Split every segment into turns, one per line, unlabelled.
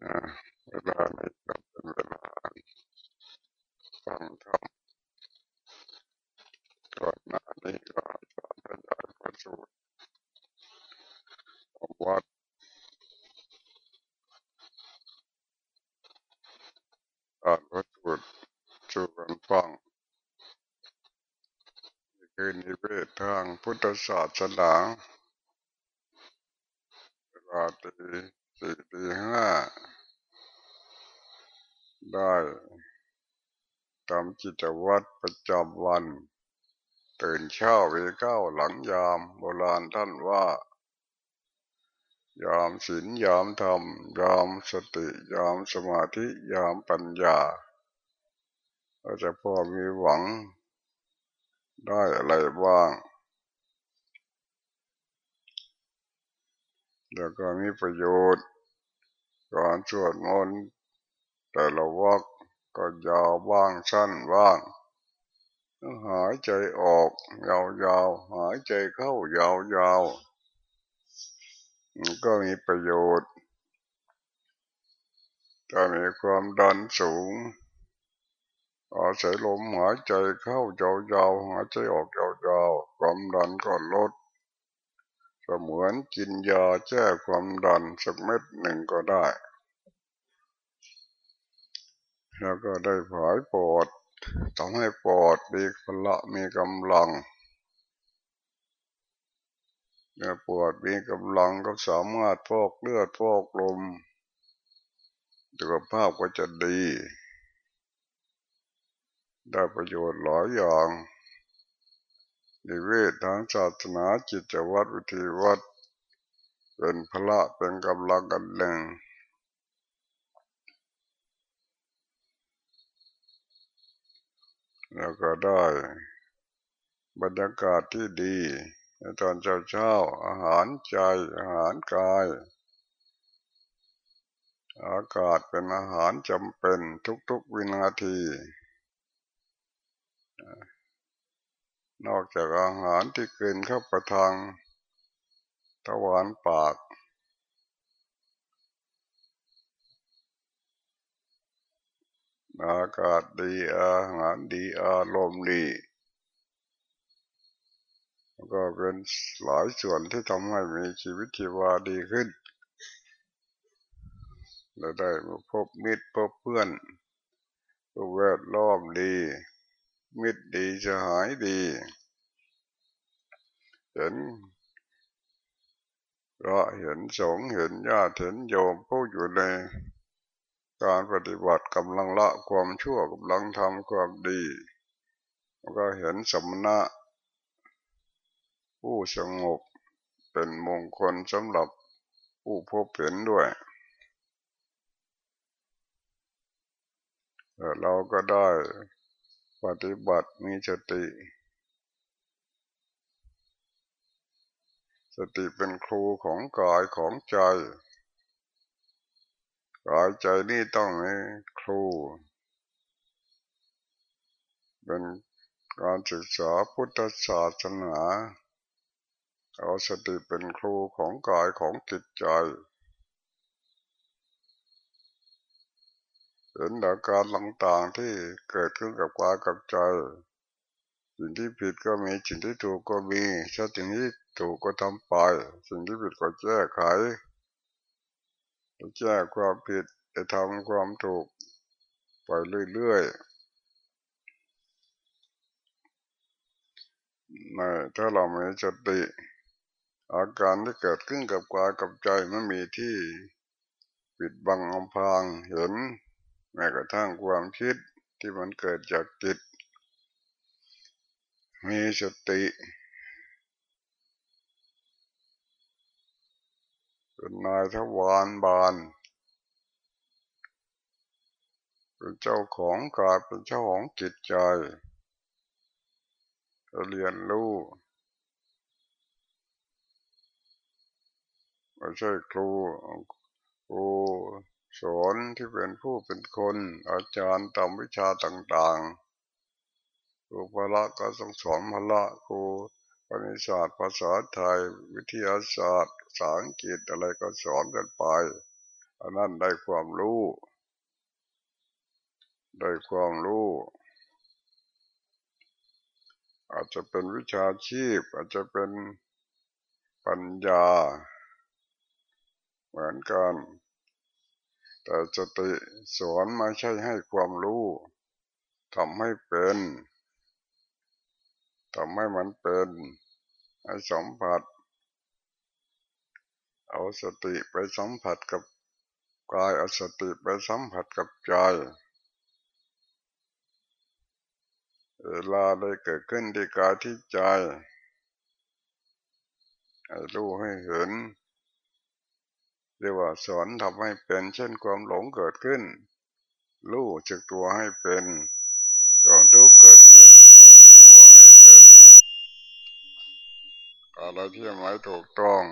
เวลานี้ก็เป็นเวลาฟังธรรมก่อนหน้านี้ก็สอนพระยายพระสูตรของวัดอ่านพระสูตรสู่กันฟังนี่คือนิเวศทางพุทธศาสนาเวลาตีสี่ตีห้าได้ทำ กิจวัตรประจำวัน ตื่นเช้าเวเข้าหลังยามโบราณท่านว่า ยามศีลยามธรรม ยามสติ ยามสมาธิ ยามปัญญาเราจะพอมีหวังได้อะไรบ้าง แล้วก็มีประโยชน์ การสวดมนต์แต่ละวัก ก็ยาวบ้างสั้นบ้างหายใจออกยาวๆหายใจเข้ายาวๆมันก็มีประโยชน์ถ้ามีความดันสูงอาศัยลมหายใจเข้ายาวๆหายใจออกยาวๆความดันก็ลดเสมือนกินยาแก้ความดันสักเม็ดหนึ่งก็ได้ แล้วก็ได้ผายปอดทำให้ปอดมีพละมีกำลังเมื่อปอดมีกำลังก็สามารถฟอกเลือดฟอกลมสุขภาพก็จะดี ได้ประโยชน์หลายอย่างนิเวศทางศาสนาจิตวัตรวิธีวัดเป็นพละเป็นกำลังกันหนึ่ง แล้วก็ได้บรรยากาศที่ดีในตอนเช้าเช้าอาหารใจอาหารกาย อากาศเป็นอาหารจำเป็นทุกๆวินาที นอกจากอาหารที่กินเข้าประทางทวารปาก อากาศดีอาหารดีอารมณ์ดีก็เป็นหลายส่วนที่ทำให้มีชีวิตชีวาดีขึ้น เราได้มาพบมิตรพบเพื่อนก็แวดล้อมดี มิตรดีจะหายดีเห็นก็เห็นสงเห็นญาติเห็นโยมผู้อยู่ใน การปฏิบัติกำลังละความชั่วกำลังทำความดีก็เห็นสมณะ ผู้สงบเป็นมงคลสำหรับผู้พบเห็นด้วยเราก็ได้ปฏิบัติมีสติ สติเป็นครูของกายของใจ กายใจนี่ต้องมีครู เป็นการศึกษาพุทธศาสนาเอาสติเป็นครูของกายของจิตใจเห็นอาการต่างๆที่เกิดขึ้นกับกายกับใจ สิ่งที่ผิดก็มีสิ่งที่ถูกก็มีถ้าสิ่งที่ถูกก็ทำไป สิ่งที่ผิดก็แก้ไข แก้ความผิดจะทำความถูกไปเรื่อยๆในถ้าเราไม่สติ อาการที่เกิดขึ้นกับกายกับใจไม่มีที่ปิดบังอำพางเห็นแม้กระทั่งความคิดที่มันเกิดจากจิต มีสติ ป็นนายทวารบานเป็นเจ้าของกายเป็นเจ้าของจิตใจเรียนรู้ไม่ใช่ครูครูสอนที่เป็นผู้เป็นคน อาจารย์ตามวิชาต่างๆครูพละก็ต้องสอนพละครู คณิตศาสตร์ภาษาไทย วิทยาศาสตร์ภาษาอังกฤษอะไรก็สอนกันไปอันนั้นได้ความรู้ ได้ความรู้ อาจจะเป็นวิชาชีพ อาจจะเป็นปัญญา เหมือนกัน แต่สติสอนไม่ใช่ให้ความรู้ทำให้เป็น ทำให้มันเป็นให้สัมผัส เอาสติไปสัมผัสกับกายเอาสติไปสัมผัสกับใจเวลาได้เกิดขึ้นที่กายที่ใจให้รู้ให้เห็นเรียกว่าสอนทำให้เป็น เช่นความหลงเกิดขึ้น รู้จักตัวให้เป็นก่อนทุกเกิดขึ้น รู้จักตัวให้เป็น อะไรที่ไม่ถูกต้อง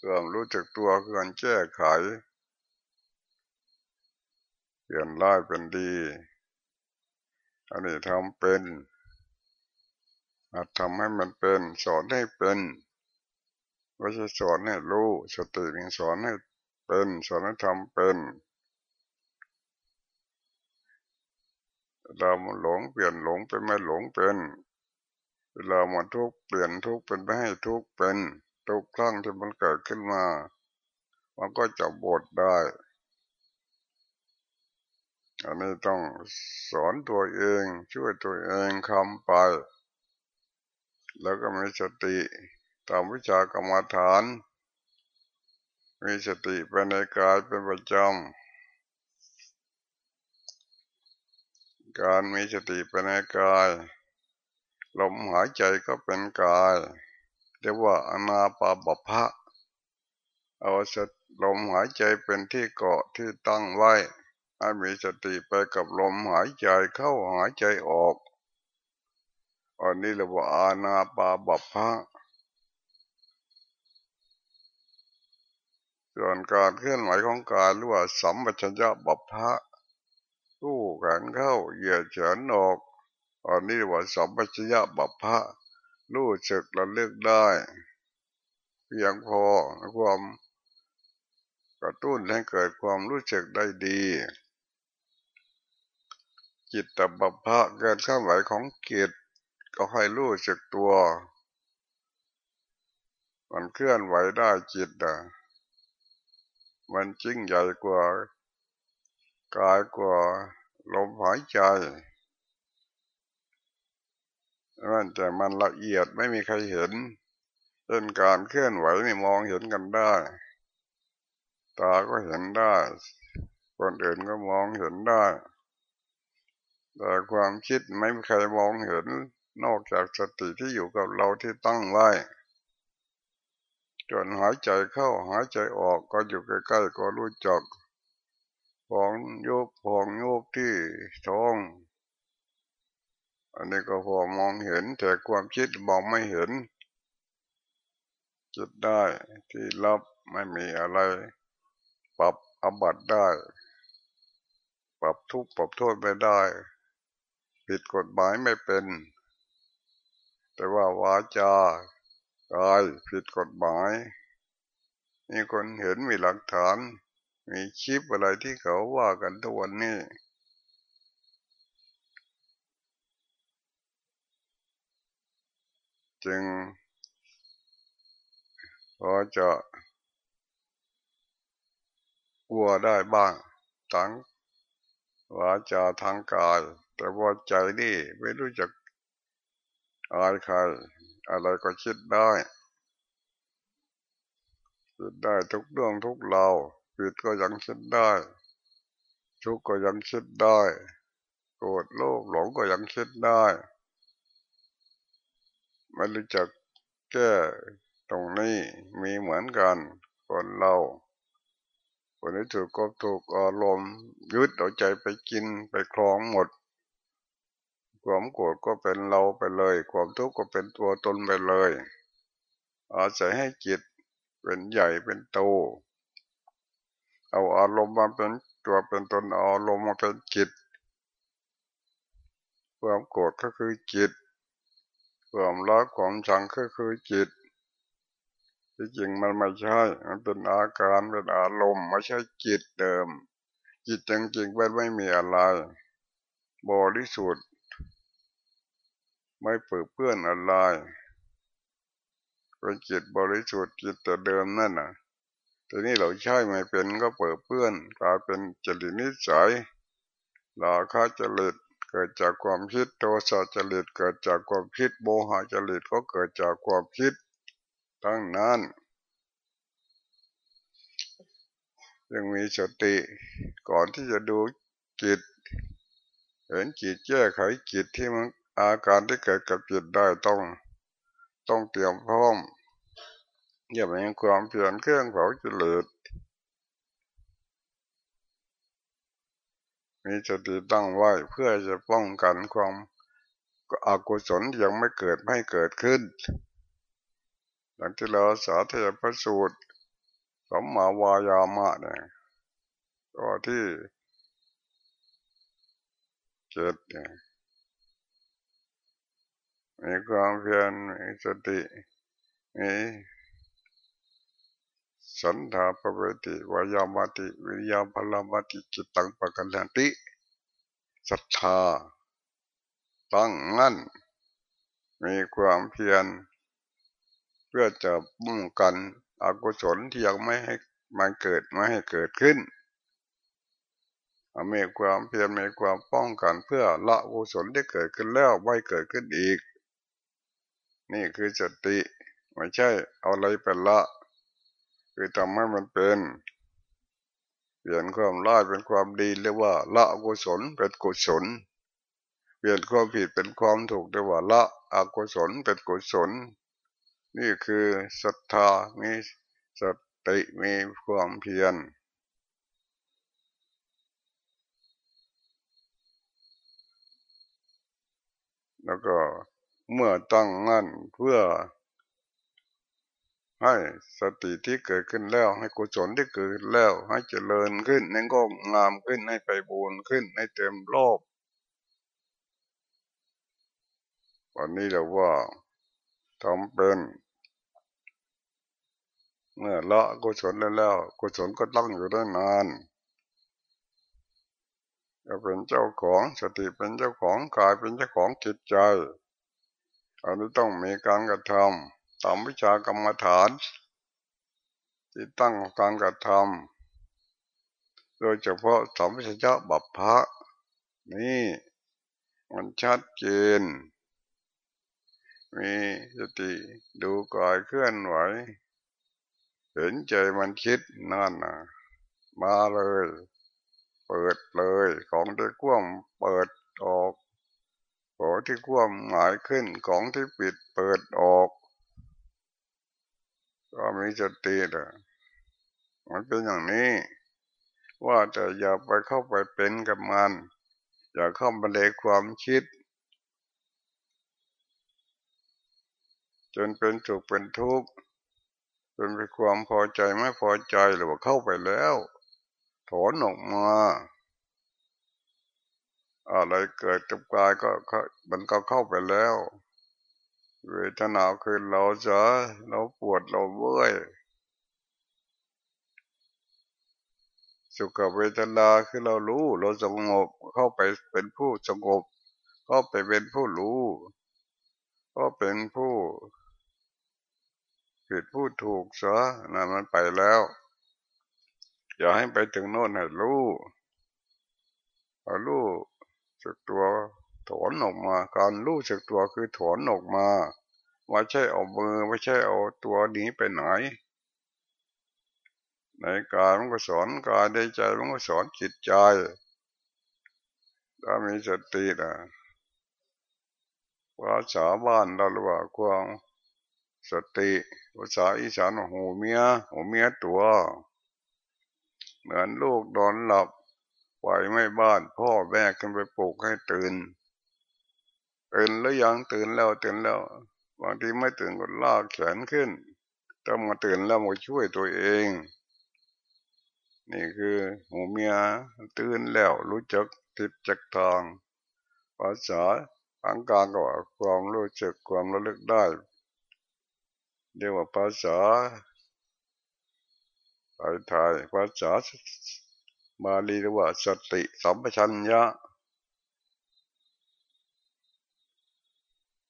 เรื่องรู้จักตัวเพื่อนแก้ไข เปลี่ยนร้ายเป็นดี อันนี้ทำเป็นอาจทำให้มันเป็นสอนให้เป็นไม่ใช่สอนให้รู้สติเป็นสอนให้เป็นสอนให้ทำเป็นเราหลงเปลี่ยนหลงเป็นไม่หลงเป็น เวลามันทุกเปลี่ยนทุกเป็นไม่ให้ทุกเป็นทุกครั้งที่มันเกิดขึ้นมา มันก็จะบดได้ อันนี้ต้องสอนตัวเองช่วยตัวเองคำไป แล้วก็มีสติตามวิชากรรมฐาน มีสติไปในกายเป็นประจำการมีสติไปในกาย ลมหายใจก็เป็นกาย เรียกว่าอนาปาบพะเอาสลมหายใจเป็นที่เกาะที่ตั้งไว้ให้มีสติไปกับลมหายใจเข้าหายใจออกอันนี้เรียกว่าอานาปาบพะส่วนการเคลื่อนไหวของกายหรือว่าสัมปชัญญะบัพพะตู้แขนเข้าเหยียดเฉินออก อันนี้ว่าสัมปชัญญะบัพพะรู้สึกระลึกได้เพียงพอความกระตุ้นให้เกิดความรู้สึกได้ดี จิตตบัพพะเกิดข้ามไหวของจิตก็ให้รู้สึกตัว มันเคลื่อนไหวได้จิตอะมันจริงใหญ่กว่ากายกว่าลมหายใจ นแต่มันละเอียดไม่มีใครเห็นเป็นการเคลื่อนไหวนี่มองเห็นกันได้ ตาก็เห็นได้ คนอื่นก็มองเห็นได้ แต่ความคิดไม่มีใครมองเห็น นอกจากสติที่อยู่กับเราที่ตั้งไว้จนหายใจเข้าหายใจออกก็อยู่ใกล้ๆก็รู้จักพองโยกพองโยกที่ท้อง อันนี้ก็พอมองเห็น แต่ความคิดมองไม่เห็นจิตได้ที่รับไม่มีอะไร ปรับอบัตได้ ปรับทุกปรับโทษไม่ได้ ผิดกฎหมายไม่เป็น แต่ว่าวาจากายผิดกฎหมายมีคนเห็นมีหลักฐาน มีคลิปอะไรที่เขาว่ากันทุกวันนี้ จึงพอจะกลัวได้บ้างทั้งวาจาทางกาย แต่ว่าใจนี่ไม่รู้จักอายใคร อะไรก็คิดได้คิดได้ทุกเรื่องทุกเราผิดก็ยังคิดได้ทุกก็ยังคิดได้ โกรธโลภหลงก็ยังคิดได้ ไม่รู้จักแก้ตรงนี้มีเหมือนกันคนเราคนที่ถูกก็ถูกอารมณ์ยึดเอาใจไปกินไปคลองหมด ความโกรธก็เป็นเราไปเลย ความทุกข์ก็เป็นตัวตนไปเลยอาศัยให้จิตเป็นใหญ่เป็นโต เอาอารมณ์มาเป็นตัวเป็นตนเอาอารมณ์มาเป็นจิต ความโกรธก็คือจิต ความรักความชังก็คือจิตที่จริงมันไม่ใช่ มันเป็นอาการเป็นอารมณ์ไม่ใช่จิตเดิม จิตจริงๆมันไม่มีอะไร บริสุทธิ์ ไม่เปื้อเปื้อนอะไรเป็นจิตบริสุทธิ์จิตแต่เดิมนั่นน่ะทีนี้เราใช้ไม่เป็นก็เปื้อเปื้อนกลายเป็นจริตนิสัยลาค่าจริต เกิดจากความคิดโทสะจริตเกิดจากความคิดโมหะจริตก็เกิดจากความคิดทั้งนั้นยังมีสติก่อนที่จะดูจิต เห็นจิตแก้ไขจิตที่มันอาการที่เกิดกับจิตได้ต้อง ต้องเตรียมพร้อมอย่าไปยังความเพียรเครื่องเผาจิเลด มีสติตั้งไว้เพื่อจะป้องกันความอกุศลยังไม่เกิดไม่เกิดขึ้น หลังที่เราสาธยายพระสูตรสมมาวายามะเนี่ยก็ที่เจ็ดเนี่ยมีความเพียรมีสติมี สันธาปเวติวายามติวิริยาพลามติจิตตังปะกันลันติศรัทธา ตั้งมั่น มีความเพียร เพื่อจะมุ่งกันอกุศลที่ยังไม่ให้มันเกิดไม่ให้เกิดขึ้นมีความเพียรมีความป้องกันเพื่อละกุศลที่เกิดขึ้นแล้วไม่เกิดขึ้นอีก นี่คือสติไม่ใช่เอาอะไรเป็นละ คือทำให้มันเป็น เปลี่ยนความร้ายเป็นความดีเรียกว่า ละกุศลเป็นกุศล เปลี่ยนความผิดเป็นความถูกเรียกว่าละอกุศลเป็นกุศล นี่คือศรัทธามีสติมีความเพียรแล้วก็เมื่อตั้งมั่นเพื่อ ให้สติที่เกิดขึ้นแล้ว ให้กุศลที่เกิดขึ้นแล้ว ให้เจริญขึ้นนั่นก็งามขึ้นให้ไปบูนขึ้นให้เต็มรอบวันนี้เราว่าทำเป็น เมื่อละกุศลแล้วกุศลก็ตั้งอยู่ได้นานจะเป็นเจ้าของสติเป็นเจ้าของกายเป็นเจ้าของจิตใจอันนี้ต้องมีการกระทำ ตามวิชากรรมฐาน ที่ตั้งการกระทำโดยเฉพาะสมวิชยะบัพพะนี่มันชัดเจน มีสติดูกายเคลื่อนไหว เห็นใจมันคิดนั่นนะมาเลย เปิดเลย ของที่กว้างเปิดออก ของที่กว้างหมายขึ้น ของที่ปิดเปิดออก ก็มีสตินะมันเป็นอย่างนี้ ว่าจะอย่าไปเข้าไปเป็นกับมัน อย่าเข้าไปเลความคิด จนเป็นสุขเป็นทุกข์จนเป็นความพอใจไม่พอใจหรือว่าเข้าไปแล้วถอนออกมาอะไรเกิดกับกายก็มันก็เข้าไปแล้ว เวทนาคือเราจะเราปวดเราเมื่อยสุขเวทนาคือเรารู้เราสงบเข้าไปเป็นผู้สงบ ก็ไปเป็นผู้รู้ ก็เป็นผู้ผิดผู้ถูกเสนั่นมันไปแล้ว อย่าให้ไปถึงโน่นให้รู้รู้สึกตัว ถอนออกมา การรู้สึกตัวคือถอนออกมาไม่ใช่เอามือไม่ใช่เอาตัวนี้ไปไหน ในกายมันก็สอนกายในใจมันก็สอนจิตใจถ้ามีสตินะภาษาบ้านเราเรียกว่าความสติภาษาอีสานหูเมียหูเมียตัว เหมือนลูกนอนหลับปล่อยไม่บ้าน พ่อแม่ขึ้นไปปลุกให้ตื่น ตื่นแล้วยังตื่นแล้วตื่นแล้วบางทีไม่ตื่นก็ลากแขนขึ้นต้องมาตื่นแล้วมาช่วยตัวเอง นี่คือหูเมียตื่นแล้วรู้จักทิศจักทางภาษาทางการก็ความรู้จักความระลึกได้เรียกว่าภาษาไทยภาษาบาลีเรียกว่าสติสัมปชัญญะ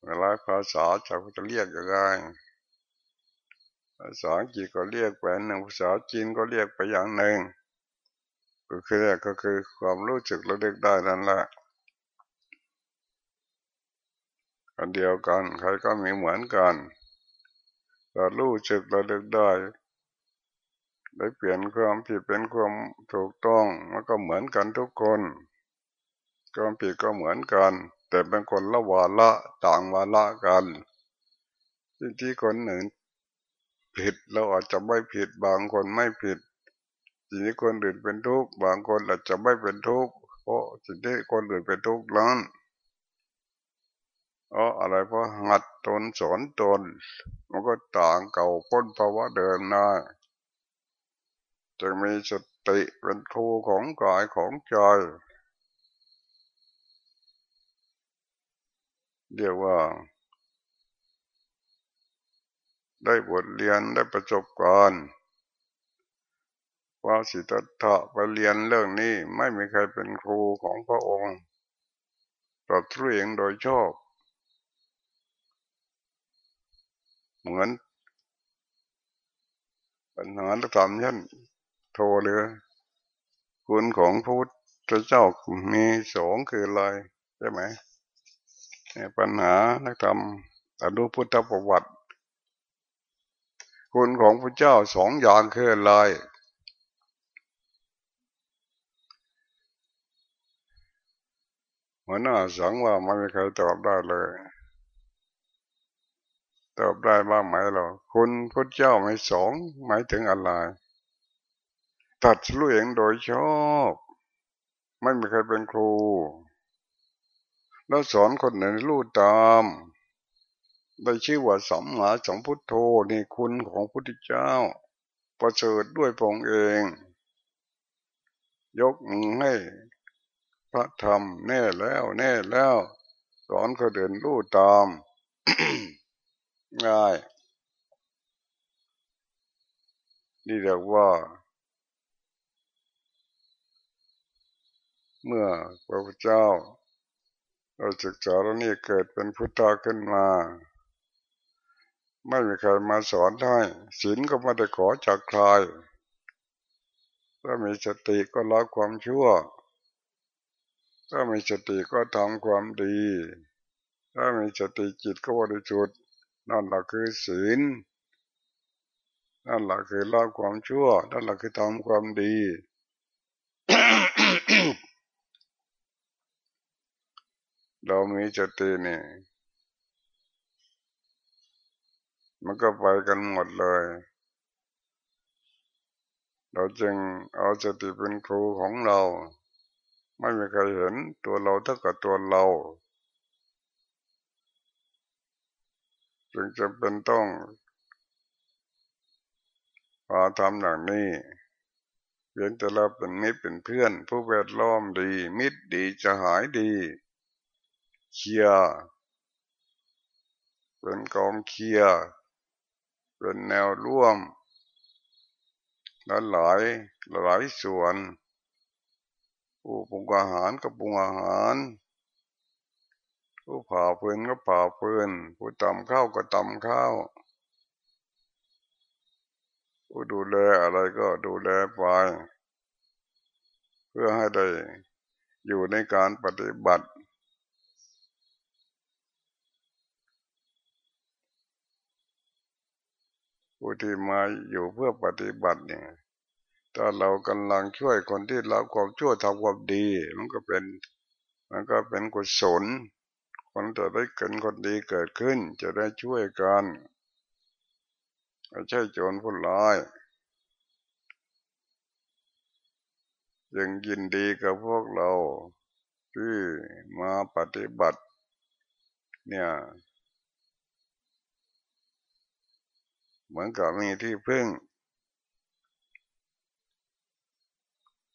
เวลาภาษาจะจะเรียกยังไงภาษาอังกฤษก็เรียกไปหนึ่งภาษาจีนก็เรียกไปอย่างหนึ่งก็คือก็คือความรู้สึกระลึกได้นั่นแหละอันเดียวกัน ใครก็มีเหมือนกันเรารู้สึกระลึกได้ได้เปลี่ยนความผิดเป็นความถูกต้องมันก็เหมือนกันทุกคนความผิดก็เหมือนกัน แต่เป็นคนละวาละต่างวาละกันที่ที่คนหนึ่งผิดเราอาจจะไม่ผิดบางคนไม่ผิดสิ่งที่คนอื่นเป็นทุกข์บางคนอาจจะไม่เป็นทุกข์เพราะสิ่งที่คนอื่นเป็นทุกข์นั้นเพราะอะไรเพราะหัดตนสอนตน มันก็ต่างเก่าพ้นภาวะเดิมได้จะมีสติเป็นครูของกายของใจ เรียกว่า ได้บทเรียนได้ประสบการณ์ว่าสิทธัตถะไปเรียนเรื่องนี้ไม่มีใครเป็นครูของพระองค์ตัดเองโดยชอบ เหมือน ปัญหาธรรมยันโทเลยคุณของพระพุทธเจ้ามีสองคืออะไรใช่ไหม ปัญหานักธรรมอนุพุทธประวัติ คุณของพระเจ้าสองอย่างคืออะไรหัวหน้าสังว่าไม่มีใครตอบได้เลย ตอบได้บ้างไหมเราคุณพระเจ้าไม่สองหมายถึงอะไรตัดสู้เองโดยชอบ ไม่มีใครเป็นครู แล้วสอนคนไหนรู้ตามได้ชื่อว่าสัมมาสัมพุทโธนี่คุณของพุทธเจ้า ประเสริฐด้วยพงเอง ยกมือให้พระธรรมแน่แล้วแน่แล้ว สอนคนอื่นรู้ตาม ง่าย นี่เรียกว่า เมื่อพระพุทธเจ้า เราศึกษาแล้วนี่เกิดเป็นพุทธะขึ้นมา ไม่มีใครมาสอนได้ศีลก็ไม่ได้ขอจากใครถ้ามีสติก็ละความชั่ว ถ้ามีสติก็ทำความดี ถ้ามีสติจิตก็บริสุทธิ์นั่นแหละคือศีลนั่นแหละคือละความชั่ว นั่นแหละคือทำความดี เรามีสตินี่มันก็ไปกันหมดเลย เราจึงเอาสติเป็นครูของเรา ไม่มีใครเห็นตัวเราเท่ากับตัวเรา จึงจะเป็นต้องมาทำอย่างนี้เพียงแต่เราเป็นมิตรเป็นเพื่อน ผู้แวดล้อมดี มิตรดีจะหายดี เคียเป็นกองเคียเป็นแนวร่วมหลายหลายหลายส่วนผู้ปรุงอาหารก็ปรุงอาหาร ผู้ผ่าเพื้นก็ผ่าเพื้นผู้ตำข้าวก็ตำข้าวผู้ดูแลอะไรก็ดูแลไป เพื่อให้ได้อยู่ในการปฏิบัติ ผู้ที่มาอยู่เพื่อปฏิบัติเนี่ยถ้าเรากำลังช่วยคนที่เราความชั่วทำความดี มันก็เป็น มันก็เป็นกุศลคนจะได้เกิดคนดีเกิดขึ้น จะได้ช่วยกันไม่ใช่โจรผู้ร้ายยังยินดีกับพวกเราที่มาปฏิบัติ เนี่ย เหมือนกับมีที่พึ่ง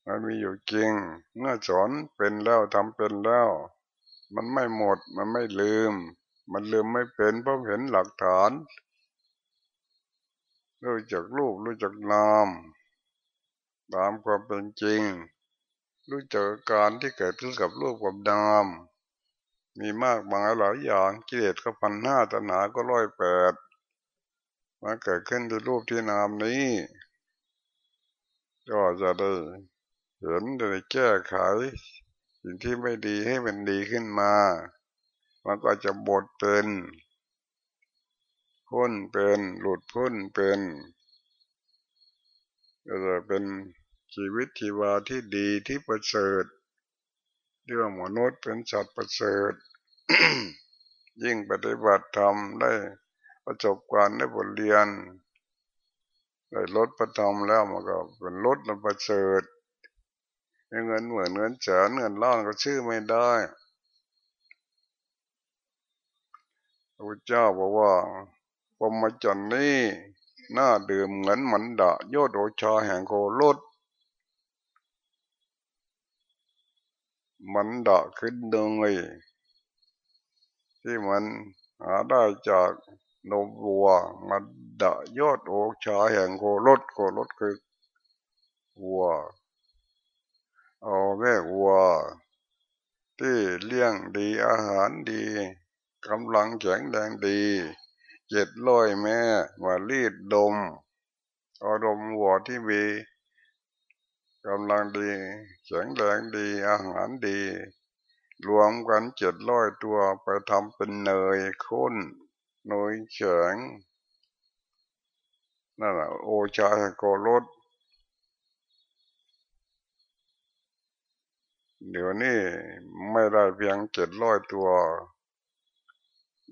มันมีอยู่จริง เมื่อสอนเป็นแล้วทำเป็นแล้ว มันไม่หมด มันไม่ลืม มันลืมไม่เป็นเพราะเห็นหลักฐาน รู้จักรูปรู้จักนาม ตามความเป็นจริง รู้จักการที่เกิดขึ้นกับรูปกับนามมีมากมายหลายอย่างกิเลสก็พันห้าตนาก็ร้อยแปด มาเกิดขึ้นที่รูปที่นามนี้ ก็จะได้เห็นได้แก้ไข สิ่งที่ไม่ดีให้มันดีขึ้นมา มันก็จะบดเป็นพ้นเป็นหลุดพ้นเป็นก็จะเป็นชีวิตชีวาที่ดีที่ประเสริฐเรื่องมนุษย์เป็นสัตว์ประเสริฐ ยิ่งปฏิบัติธรรมได้ ประสบการณ์ได้บทเรียนได้ลดประทมแล้วมันก็เป็นลดมันประเสริฐเงินเหมือนเงินแสนเงินล้านก็ชื่อไม่ได้พระเจ้าบอกว่าปมจันนี้หน้าดื่มเหมือนมันดะโยดโอชาแห่งโกลดมันดะขึ้นดงเลยที่มันหาได้จาก นมวัวมันดะยอดโอกชาแห่งโกลดโกลดคือวัว เอาแม่วัว ที่เลี้ยงดีอาหารดีกำลังแข็งแรงดี เจ็ดร้อยแม่มารีดดมเอาดมวัวที่มีกำลังดีแข็งแรงดีอาหารดี รวมกันเจ็ดร้อยตัวไปทำเป็นเนยข้น เนยเฉียงนั่นแหละโอชาโกรสเดี๋ยวนี้ไม่ได้เพียงเจ็ดร้อยตัว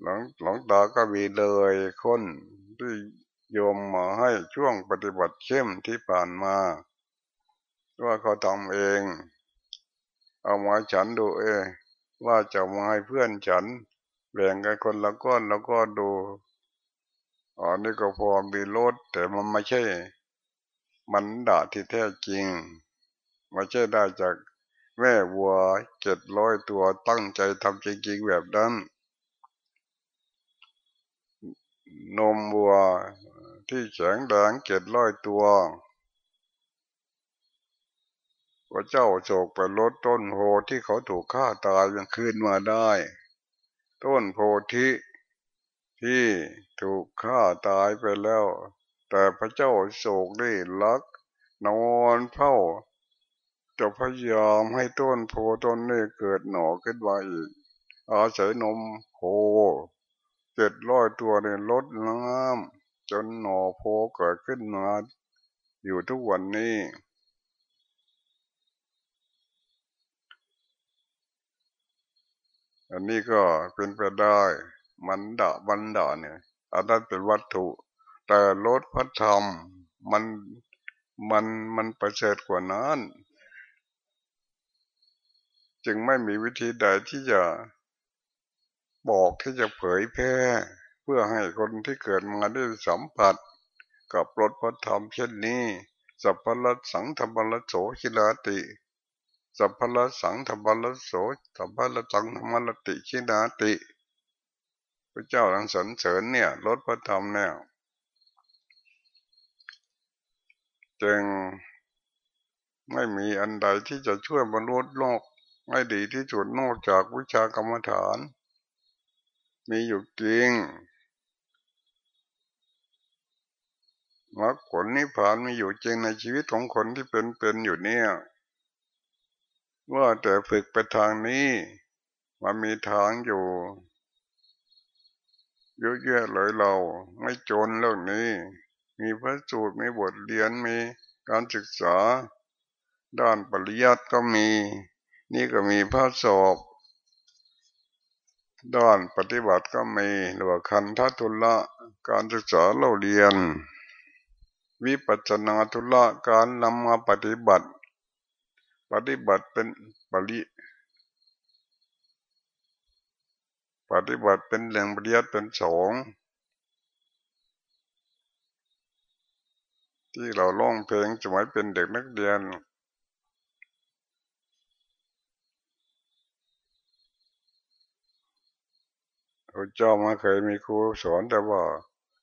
หลังหลังตาก็มีเลยคนที่โยมมาให้ช่วงปฏิบัติเข้มที่ผ่านมา ว่าเขาทำเอง เอามาฉันดูเอว่าจะมาให้เพื่อนฉัน แบ่งกันคนละก้อนแล้วก็ดูอ๋อนี่ก็พอมีรถแต่มันไม่ใช่ มันด่าที่แท้จริงไม่ใช่ได้จากแม่วัวเจ็ดร้อยตัวตั้งใจทำจริงๆแบบนั้น นมวัวที่แข็งแดงเจ็ดร้อยตัวพระเจ้าโศกไปลดต้นโพที่เขาถูกฆ่าตายยังคืนมาได้ ต้นโพธิที่ถูกฆ่าตายไปแล้ว แต่พระเจ้าโศกได้ลัก นอนเฝ้าจะพยายามให้ต้นโพต้นนี้เกิดหน่อขึ้นมาอีก อาศัยนมโพเจ็ดร้อยตัวเนี่ยลดน้ำจนหน่อโพเกิดขึ้นมาอยู่ทุกวันนี้ อันนี้ก็เป็นไปได้มันดะบันดาเนี่ยอันนั้นเป็นวัตถุ แต่ลดพระธรรมมันมันมันประเสริฐกว่านั้น จึงไม่มีวิธีใดที่จะบอกที่จะเผยแพร่ เพื่อให้คนที่เกิดมาได้สัมผัส กับรถพระธรรมเช่นนี้ สัพพะสังธรรมะโสชิลาติ สัพพะสังธรรมะโสสัพพะสังธรรมะติชินาติ พระเจ้าทังสรรเสริญเนี่ยรถพระธรรมเนี่ยจึงไม่มีอันใดที่จะช่วยบรรลุโลกไม่ดีที่สุดนอกจากวิชากรรมฐาน มีอยู่จริงมรรคผลนิพพานมีอยู่จริงในชีวิตของคนที่เป็นเป็นอยู่เนี่ย ว่าแต่ฝึกไปทางนี้มันมีทางอยู่เยอะแยะเลยเราไม่จนเรื่องนี้ มีพระสูตรมีบทเรียนมีการศึกษา ด้านปริยัติก็มี นี่ก็มีพระสอบด้านปฏิบัติก็มีหรือว่าคันทัตุละการศึกษาเราเรียน วิปัจนาทุละการนำมาปฏิบัติ ปฏิบัติเป็นปริปฏิบัติเป็นแหล่งปริยัติเป็นสองที่เราร้องเพลงสมัยเป็นเด็กนักเรียน พระเจ้ามาเคยมีครูสอนแต่ว่า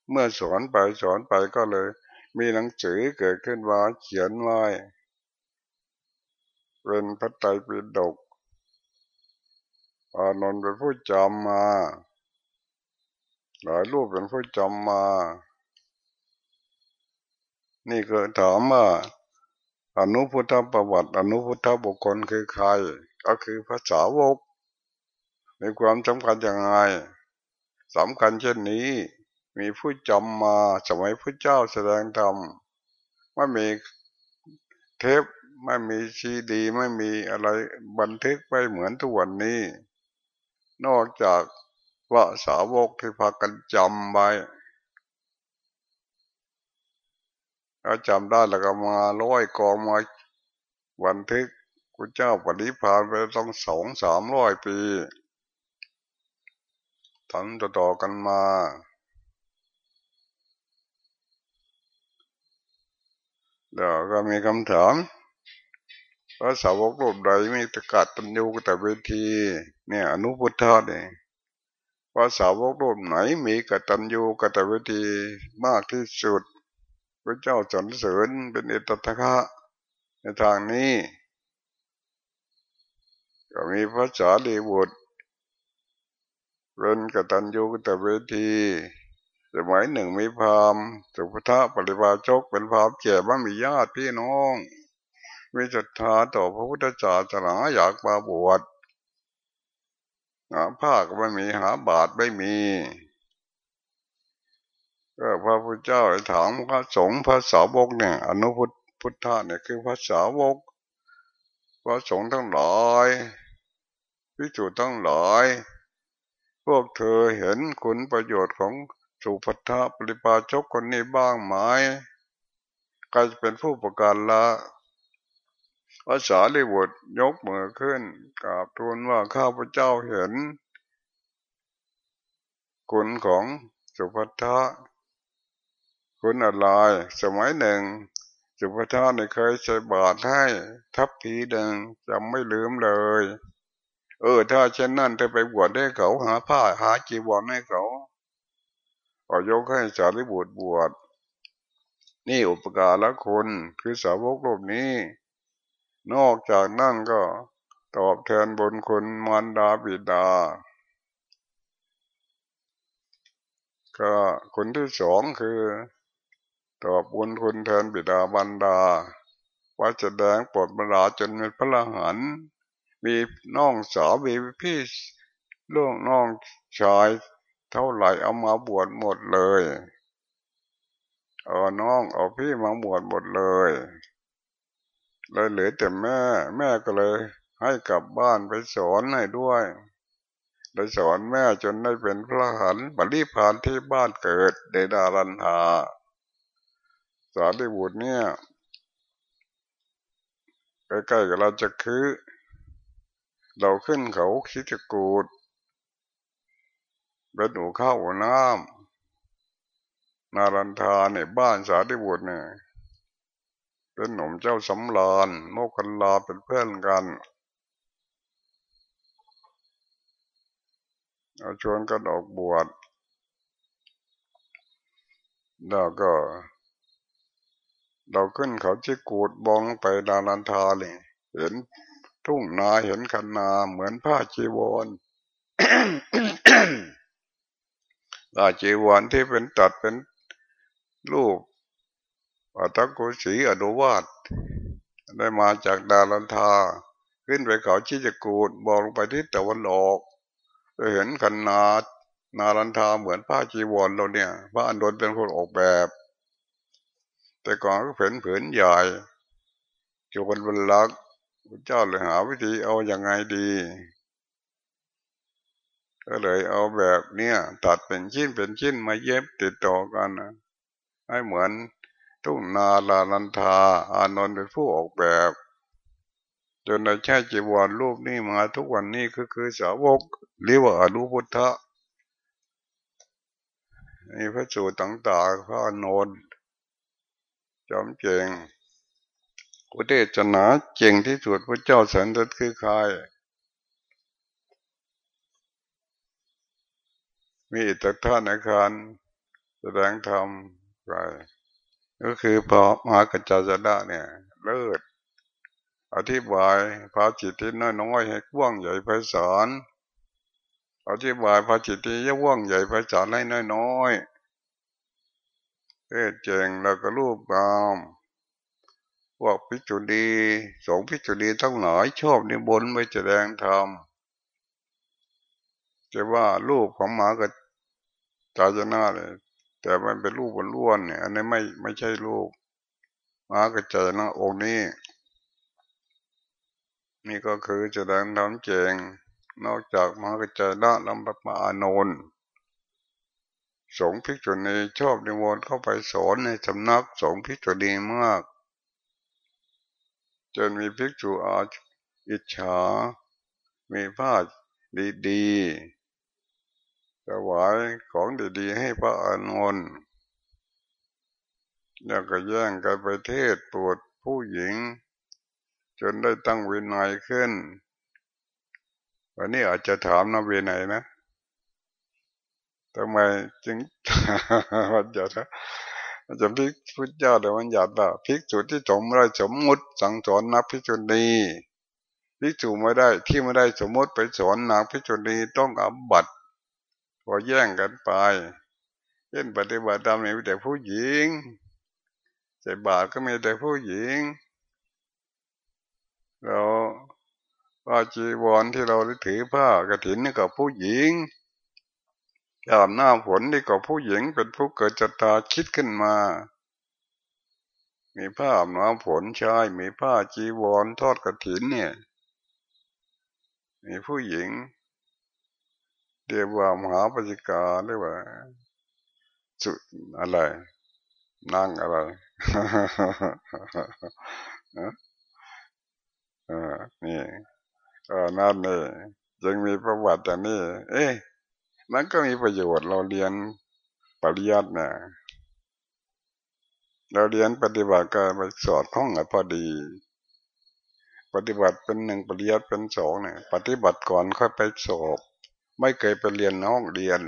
เมื่อสอนไปสอนไปก็เลย มีหนังสือเกิดขึ้นมาเขียนไว้ เป็นพระไตรปิฎกอานนท์เป็นผู้จำมา หลายรูปเป็นผู้จำมา นี่ก็ถามว่าอนุพุทธประวัติ อนุพุทธบุคคลคือใคร ก็คือภาษาวก มีความสำคัญอย่างไรสำคัญเช่นนี้ มีผู้จำมาสมัยพระเจ้าแสดงธรรมไม่มีเทป ไม่มีซีดีไม่มีอะไรบันทึกไว้เหมือนทุกวันนี้ นอกจากว่าสาวกที่พากันจำไว้ถ้าจำได้แล้วก็มาร้อยกองมาบันทึกพระเจ้าปฏิพานไปต้องสองสามร้อยปีทำต่อๆกันมาเดี๋ยวก็มีคำถาม พระสาวกรูปใดมีตะกัดตัญญูกตเวที เนี่ย อนุพุทธะเนี่ยพระสาวกรูปไหนมีกตัญญูกตเวทีมากที่สุด พระเจ้าสรรเสริญเป็นเอตตะคะในทางนี้ ก็มีพระสารีบุตรเป็นกตัญญูกตเวทีสมัยหนึ่งมีพามสุภทะปริบาชกเป็นพามเก่บ้างมีญาติพี่น้อง มีศรัทธาต่อพระพุทธศาสนาอยากมาบวชหาผ้าก็ไม่มีหาบาทไม่มีก็พระพุทธเจ้าถามพระสงฆ์พระสาวกเนี่ย อนุพุทธพุทธะเนี่ยคือพระสาวก พระสงฆ์ทั้งหลายพิจูทั้งหลายพวกเธอเห็นคุณประโยชน์ของสุภัทปริปาชกคนนี้บ้างไหมใครจะเป็นผู้ประกาศละ ภาษาลิบุตรยกมือขึ้นกราบทูลว่าข้าพเจ้าเห็นคุณของสุภัทะคุณอะไรสมัยหนึ่ง สุภัทะเนี่ยเคยใส่บาตรให้ทับทีหนึ่งจำไม่ลืมเลย เออ ถ้าเช่นนั้นเธอไปบวชให้เขาหาผ้าหาจีวรให้เขาอายกให้สารีบุตรบวชนี่อุปการละคุณคือสาวกโลกนี้ นอกจากนั่นก็ตอบแทนบนคุณมารดาบิดา ก็คนที่สองคือ ตอบบุญคุณแทนบิดาบรรดาว่าจะแดงปลดบรรดาจนเป็นพระหัน มีน้องสาวมีพี่ลูกน้องชาย เท่าไหร่เอามาบวชหมดเลย เอาน้องเอาพี่มาบวชหมดเลย เลยเหลือแต่แม่ แม่ก็เลย ให้กลับบ้านไปสอนให้ด้วยได้สอนแม่จนได้เป็นพระหันปริพานที่บ้านเกิดเดดารันหา สารีบุตรเนี่ยใกล้ๆกับเราจะคือ เราขึ้นเขาคิดกูดเป็นหูข้าวหัวน้ำนารันทาเนี่ยบ้านสาธิบุตรเนี่ย เป็นหนุ่มเจ้าสำรานโมกันลาเป็นเพื่อนกันเอาชวนกันออกบวชแล้วก็ เราขึ้นเขาชิกูดบองไปนารันทาเลยเห็นทุ่งนาเห็นคันนาเหมือนผ้าจีวรอาจีวรที่เป็นตัดเป็นรูป อัตโกสีอนุวาตได้มาจากดารันทา ขึ้นไปเขาชิจกูดบอกลงไปที่ตะวันออกจะเห็นคันนานารันทาเหมือนผ้าจีวรเราเนี่ย พระอันโดนเป็นคนออกแบบ แต่ก่อนก็เผืนผืนใหญ่เกี่ยวกับบรรลักษ์พระเจ้าเลยหาวิธีเอาอย่างไงดี ก็เลยเอาแบบเนี้ยตัดเป็นชิ้นเป็นชิ้นมาเย็บติดต่อกันนะให้เหมือน ทุ่งนาลาลันทา อานนท์เป็นผู้ออกแบบ จนได้ใช้จีวรรูปนี้มาทุกวันนี้ก็คือสาวกเรียกว่าอนุพุทธะนี่พระสูตรต่างๆพระอานนท์จอมเจงพุทธเจนาเจงที่สุดพระเจ้าแสนฤทธิ์คือใครมีอิตท่านอาคารแสดงธรรมไป ก็คือพอมหากัจจานะเนี่ย เลิศอธิบายพาจิตที่น้อยน้อยให้กว้างใหญ่ไพศาลอธิบายพาจิตที่ยว่างใหญ่ไพศาลให้น้อยน้อยเอเจงแล้วก็รูปงามพวกพิจุดีสงพิจุดีทั้งหลายชอบในบนไม่แสดงธรรมจะว่ารูปของหมากับตาจนาเลย แต่มันเป็นรูปบนล้วนเนี่ย อันนี้ไม่ไม่ใช่รูปมากับใจนะองค์นี้ นี่ก็คือแสดงธรรมเจง นอกจากมากระจายละลำบัมาอานนท์สงพิจุนีชอบนิมนต์เข้าไปสอนในสำนักสงพิจุนีมาก จนมีภิกษุอาจอิจฉา มีผ้าดดีๆ วายของดีๆให้พระอานนท์แล้วก็แย่งกันไปเทศปวดผู้หญิง จนได้ตั้งวินัยขึ้น วันนี้อาจจะถามนะวินัยนะทำไมจึงวันจะจะพิกพุทธเจ้าเดี๋ยวมันหยาดละพิกจุดที่สมไม่ได้สมมุติสั่งสอนนักพิจุนีพิจุไม่ได้ที่ไม่ได้สมมติไปสอนนักพิจุนีต้องอับบัต พอแย่งกันไปเช่นปฏิบัติธรรมมีแต่ผู้หญิงใส่บาตรก็มีแต่ผู้หญิงเราผ้าจีวรที่เราถือผ้ากระถินนี่กับผู้หญิงอาบน้ำฝนนี่ก็ผู้หญิงเป็นผู้เกิดจตาคิดขึ้นมา มีผ้าอาบน้ำฝนใช่มีผ้าจีวรทอดกระถินเนี่ย มีผู้หญิง เรียกว่ามหาปจิกาเรียกว่าสุดอะไร นั่งอะไรเออนี่เออนั่นนี่ยังมีประวัติอย่นี้เอ๊ะมันก็มีประโยชน์เราเรียนปริยัตินะเราเรียนปฏิบัติการไปสอดห้องอะพอดี ปฏิบัติเป็นหนึ่งปริยัติเป็นสองเนี่ย ปฏิบัติก่อนค่อยไปสอบ ไม่เคยไปเรียนห้องเรียน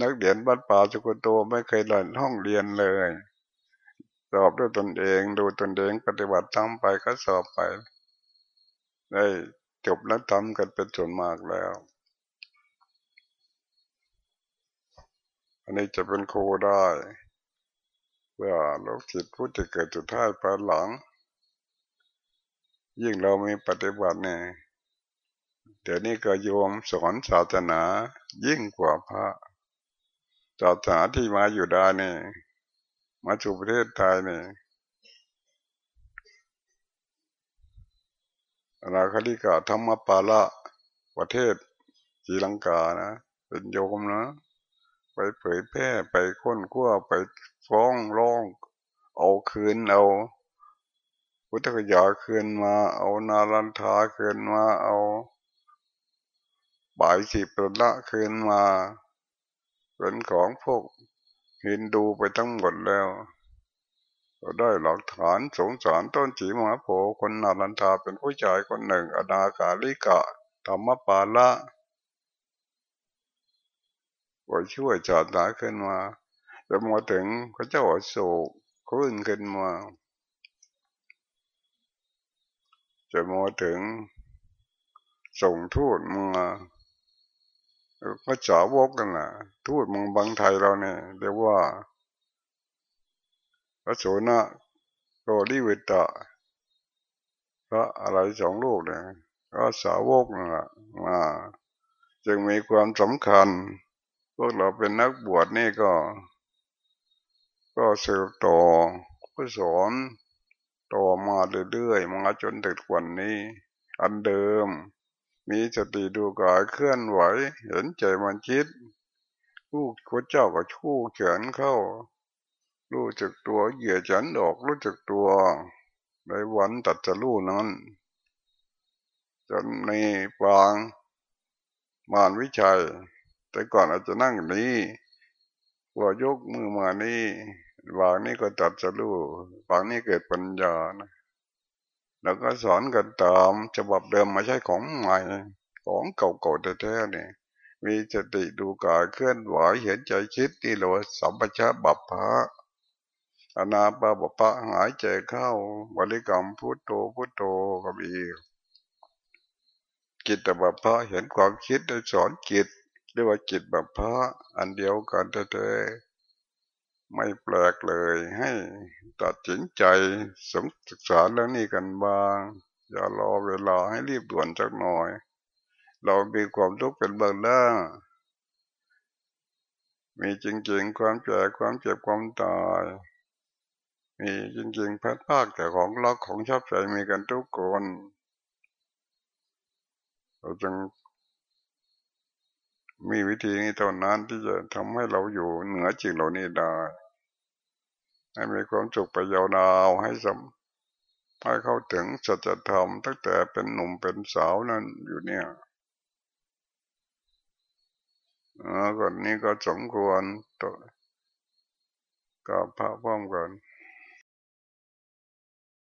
นักเรียนบ้านป่าจุกุโตไม่เคยเรียนห้องเรียนเลยสอบด้วยตนเองดูตนเองปฏิบัติทำไปก็สอบไป ได้จบแล้วทำกันเป็นส่วนมากแล้ว อันนี้จะเป็นครูได้เพื่อลูกศิษย์ผู้จะเกิดจุดท้ายภายหลัง ยิ่งเรามีปฏิบัติเนี่ย เดี๋ยวนี้ก็โยมสอนศาสนายิ่งกว่าพระศาสนาที่มาอยู่ได้เนี่ยมาสู่ประเทศไทยเนี่ยอนาคติกาธรรมปาละประเทศจีลังกานะเป็นโยมนะ ไปเผยแพร่ไปค้นคว้าไปฟ้องร้อง เอาคืนเอาพุทธกยาคืนมา เอานารันทาคืนมาเอา บายสิปละคืนมาเป็นของพวกฮินดูไปทั้งหมดแล้วเราได้หลักฐานสงสารต้นจีมหาโพคนนารันทาเป็นผู้ชายคนหนึ่ง อนาคาลิกะธรรมปาละก็ช่วยจาดนาขึ้นมาจะมาถึงพระเจ้าโศกขึ้นขึ้นมาจะมาถึงส่งทูตมา พระจาวกกันนะทูตมึงบางไทยเราเนี่ยเรียกว่าพระโสนะโกริเวตะพระอะไรสองลูกเนี่ยก็สาวกนะมาจึงมีความสำคัญ พวกเราเป็นนักบวชนี่ก็ ก็สืบต่อผู้สอนต่อมาเรื่อยๆมาจนถึงวันนี้ อันเดิม มีสติดูกายเคลื่อนไหว เห็นใจมันคิดผู้พระเจ้าก็ชู้เขียนเข้า รู้จักตัวเหยียดฉันดอกรู้จักตัว ในวันตัดจะรู้นั้นจนในปางมารวิชัย แต่ก่อนอาจจะนั่งนี้ว่ายกมือมานี่วางนี้ก็ตัดสรู้วางนี้เกิดปัญญานะ แล้วก็สอนกันตามฉบับเดิมมาใช้ของใหม่ ของเก่าๆแท้ๆนี่ยมีสติดูกายเคลื่อนไหวเห็นใจคิดที่เราสัมปชัญญะบัพพะอนาปาปปะหายใจเข้าบริกรรมพุทโธพุทโธก็มีจิตบบพระเห็นความคิดได้สอนจิตเรียกว่าจิตบบพระอันเดียวกันแท้ๆ ไม่แปลกเลยให้ตัดสินใจสมศึกษาเรื่องนี้กันบ้าง อย่ารอเวลาให้รีบด่วนสักหน่อย เรามีความทุกข์เป็นเบื้องหน้ามีจริง ๆ ความแก่ความเจ็บความตาย มีจริง ๆพัดภาคแต่ของรักของชอบใจมีกันทุกคนเราจึงมีวิธีนี้เท่านั้นที่จะทำให้เราอยู่เหนือจิตเหล่านี้ได้ ให้มีความสุขไปยาวนาวให้สมให้เข้าถึงสัจธรรมตั้งแต่เป็นหนุ่มเป็นสาวนั้นอยู่เนี่ยก่อนนี้ก็สมควรต่อกับพระพร้อมกัน